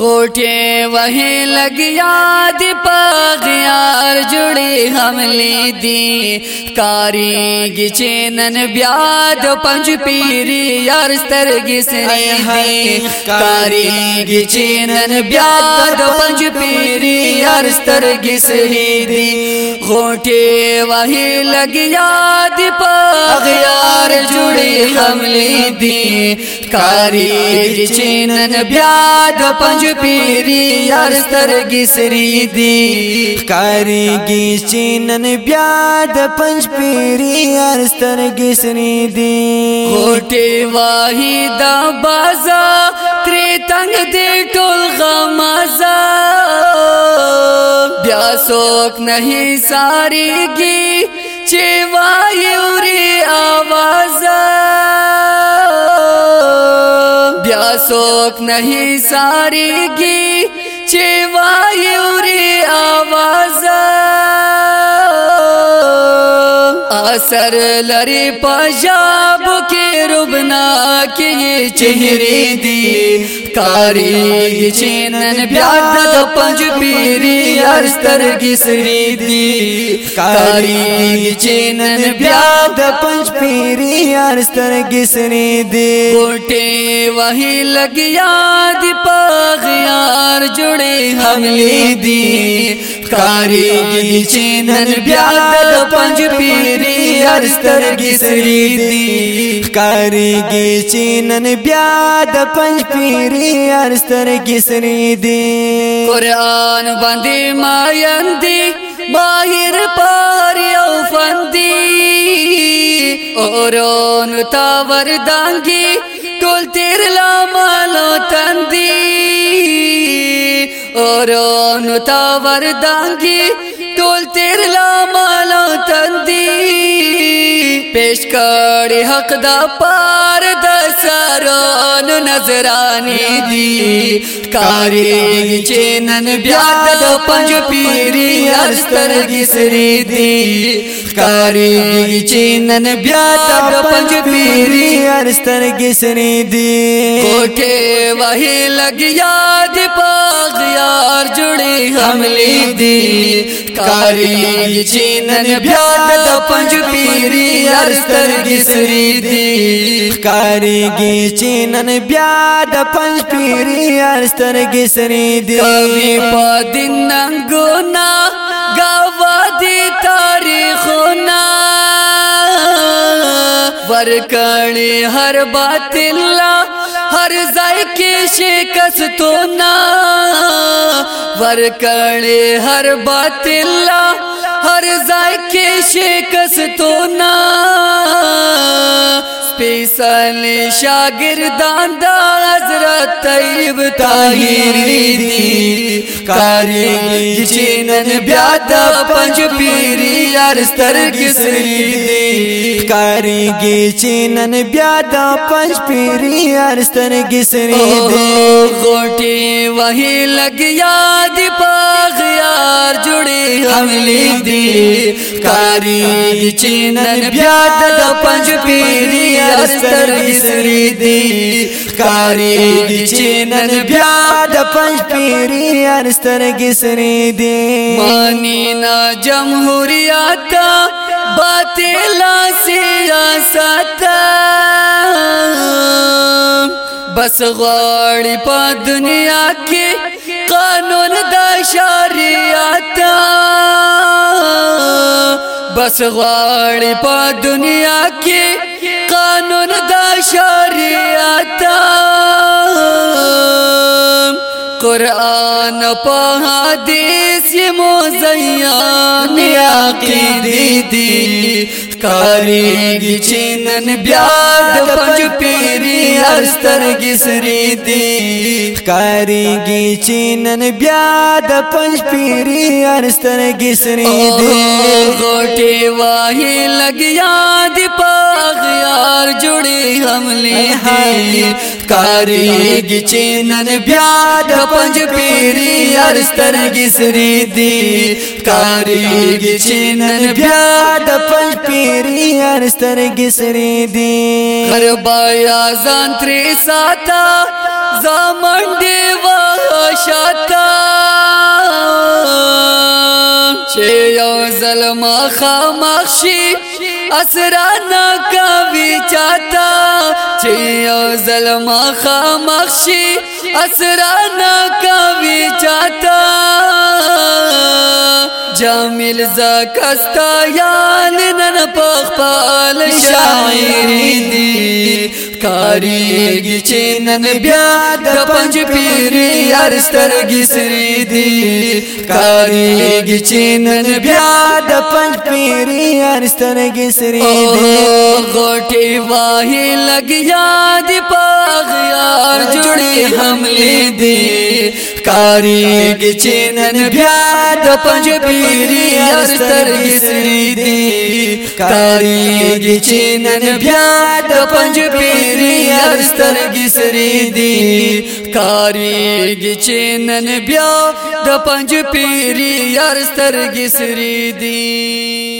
غوٹے وہیں لگ یاد پاغیار جڑی حملی دی۔ کاری گی چینن بیاد پنج پیری یار سترگی سنی دی۔ کاری گی چینن بیاد پنج پیری یار سترگی سنی دی۔ غوٹے وہیں لگ یاد پاغیار جڑی حملی دی۔ کاری جی چینن بیاد پنج پنج پیری یار سترگی سری دی۔ کاری گی چینن بیا د پنج پیری یار سترگی سری دی۔ غوٹی واہی دا بازا، تری تنگ دے ٹول غمازا۔ بیا سوک نہیں ساری گی چی واہی اوری آوازا بیا سوک نہیں ساری گی چیوائی ری آواز اثر لری پجاب کے ربنا کی چہری دی کاری چینن بیاد پنج پیری ارستر گسری دی کاری چینن بیاد پنج پیری ارستر گسری دی کوٹے وہی لگ یاد پاغیار جڑے حملی دی کاری چینن بیاد پنج پیری ارستر گسری دی. کاری گی چینن بیاد پنج پیری ارستر گسری دی. قرآن بندی مایندی ماہر پاری او فندی اورون تاور دانگی ٹول تیر لا مالو تندی اورون تاور دانگی ٹول تیر لا مالو تندی پیش کری حق دا پار دا سارون نظرانی دی. کاری چینن بیاد دا پنج پیری ارستر گسری دی. کاری چینن بیاد دا پنج پیری ارستر گسری دی کوٹے وہی لگ یاد پاغیار جڑی حملی دی کاری چینن بیاد دا پنج پیری ارستر گسری دی کاری گی چینن بیاد پنج پیری ارستر گسری دی کبھی پا دن ننگونا گاوا دی تاریخونا ورکڑی ہر بات اللہ، ہر ذائقے شکستو نا ورکڑی ہر بات اللہ، ہر ذائقے شکستو نا سپیسل شاگردان دا حضرت طیب طاہری دی کاری چینن بیاد پنج پیری۔ یار ارستر گسری دی کاری گی چینن بیاد پنج پیری یار ارستر گسری دی غوٹی وہی لگ پاغ یار جڑی حملی دی کاری چینن بیاد پنج پیری ارستر گسری دی. کاری چینن بیاد پنج پیری ارستر گسری دی. مانی نا جمہوریت باطلا سیاست. بس غاڑی پا دنیا کی قانون دا شریعت. بس غاڑی پا دنیا کی قانون دا شریعت قرآن پا حدیث یہ موزیان عقیدی دی کاری گی چینن بیاد پنج پیری ارستر گسری دی. کاری گی چینن بیاد پنج پیری ارستر گسری دی. گوٹے واہی لگ یاد پاغیار جڑی حملی دی کاری گی چینن بیاد پنج پیری ارستر گسری دی. کاری گی چینن بیاد پنج پیری ارستر گسری دی. گھر بایا زان ساتا زامن دیوا شاتا چه یو ظلم خامخشی اسرانا کا چاته چاہتا جی یو ظلم خامخشي اسرانا کوي چاہتا۔ جامل زکستا یان نن پخ پال شاعری دی۔ کاریږي چې نن بیا د پنځ پیری ارسترګي سری دی کاریږي چې نن بیا د پنځ پیری ارسترګي سری دی غوټي واه لګیا دی پاغیار جوړي حمله دی کاریږي چې نن بیا د پنځ پیری ارسترګي سری دی. کاریږي چې نن بیا د پیری پیری ارسترګي سری دی. کاریږي چې بیا د پنځ پیری ارسترګي سری دی.